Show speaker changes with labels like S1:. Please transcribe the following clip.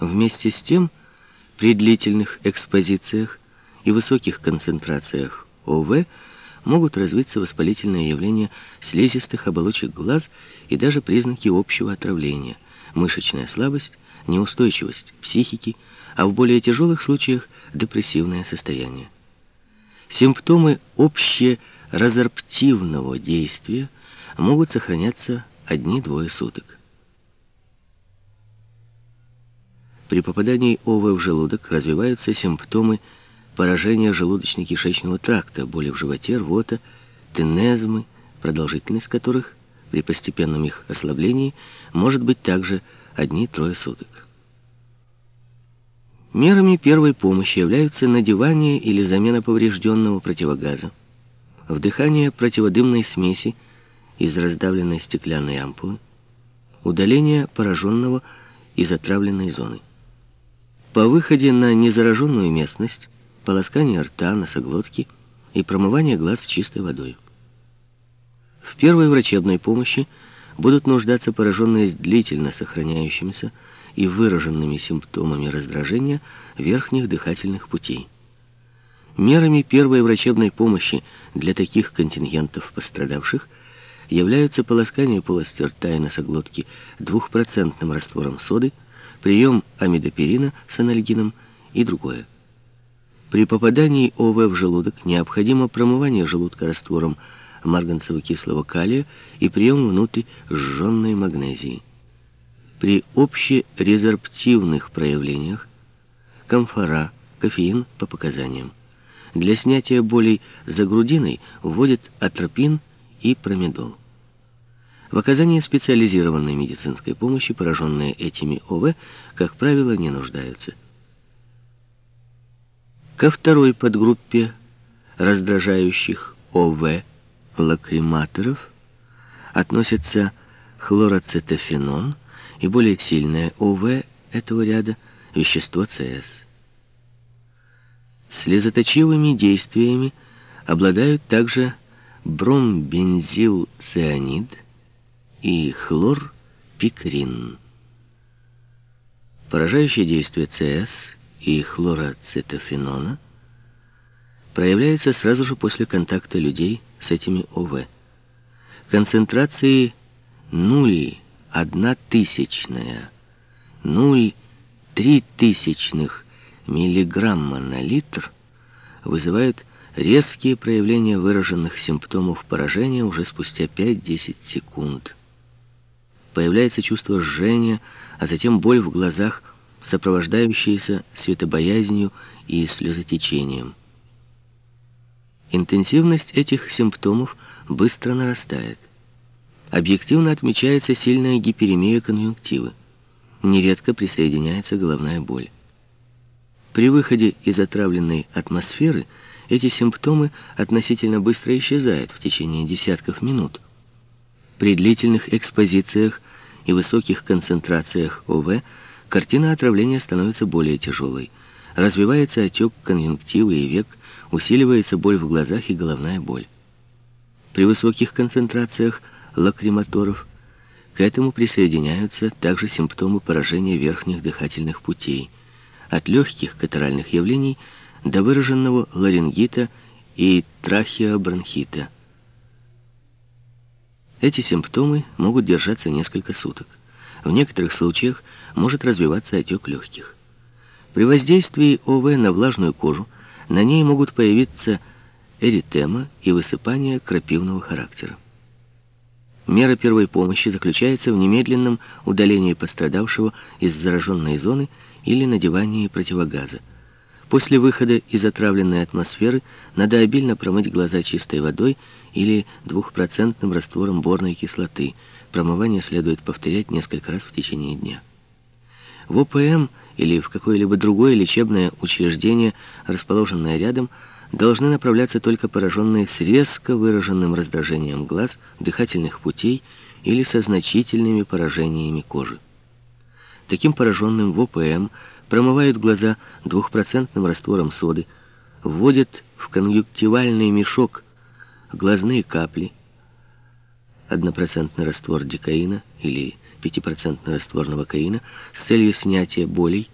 S1: Вместе с тем, при длительных экспозициях и высоких концентрациях ОВ могут развиться воспалительные явления слизистых оболочек глаз и даже признаки общего отравления, мышечная слабость, неустойчивость психики, а в более тяжелых случаях депрессивное состояние. Симптомы общеразорптивного действия могут сохраняться одни-двое суток. При попадании ОВ в желудок развиваются симптомы поражения желудочно-кишечного тракта, боли в животе, рвота, тенезмы, продолжительность которых при постепенном их ослаблении может быть также одни-трое суток. Мерами первой помощи являются надевание или замена поврежденного противогаза, вдыхание противодымной смеси из раздавленной стеклянной ампулы, удаление пораженного из отравленной зоны. По выходе на незараженную местность полоскание рта, носоглотки и промывание глаз чистой водой. В первой врачебной помощи будут нуждаться пораженные с длительно сохраняющимися и выраженными симптомами раздражения верхних дыхательных путей. Мерами первой врачебной помощи для таких контингентов пострадавших являются полоскание полости рта и носоглотки двухпроцентным раствором соды, прием амидоперина с анальгином и другое. При попадании ОВ в желудок необходимо промывание желудка раствором марганцево-кислого калия и прием внутрь сжженной магнезии. При общерезорптивных проявлениях комфора, кофеин по показаниям. Для снятия болей за грудиной вводят атропин и промедол. В оказании специализированной медицинской помощи пораженные этими ОВ, как правило, не нуждаются. Ко второй подгруппе раздражающих ОВ лакриматоров относятся хлороцетофенон и более сильное ОВ этого ряда вещество ЦС. Слезоточивыми действиями обладают также бромбензилцианид и хлорпикрин. Поражающее действие ЦС и хлороцетофенона проявляется сразу же после контакта людей с этими ОВ. Концентрации 0,1 тысячная, 0,3 тысячных миллиграмма на литр вызывают резкие проявления выраженных симптомов поражения уже спустя 5-10 секунд. Появляется чувство жжения, а затем боль в глазах – сопровождающиеся светобоязнью и слезотечением. Интенсивность этих симптомов быстро нарастает. Объективно отмечается сильная гиперемия конъюнктивы. Нередко присоединяется головная боль. При выходе из отравленной атмосферы эти симптомы относительно быстро исчезают в течение десятков минут. При длительных экспозициях и высоких концентрациях ОВ картина отравления становится более тяжелой. Развивается отек конъюнктивы и век, усиливается боль в глазах и головная боль. При высоких концентрациях лакриматоров к этому присоединяются также симптомы поражения верхних дыхательных путей, от легких катаральных явлений до выраженного ларингита и трахеобронхита. Эти симптомы могут держаться несколько суток. В некоторых случаях может развиваться отек легких. При воздействии ОВ на влажную кожу на ней могут появиться эритема и высыпание крапивного характера. Мера первой помощи заключается в немедленном удалении пострадавшего из зараженной зоны или надевании противогаза. После выхода из отравленной атмосферы надо обильно промыть глаза чистой водой или двухпроцентным раствором борной кислоты – Промывание следует повторять несколько раз в течение дня. В ОПМ или в какое-либо другое лечебное учреждение, расположенное рядом, должны направляться только пораженные с резко выраженным раздражением глаз, дыхательных путей или со значительными поражениями кожи. Таким пораженным в ОПМ промывают глаза двухпроцентным раствором соды, вводят в конъюнктивальный мешок глазные капли, однопроцентный раствор дикаина или 5% растворного каина с целью снятия болей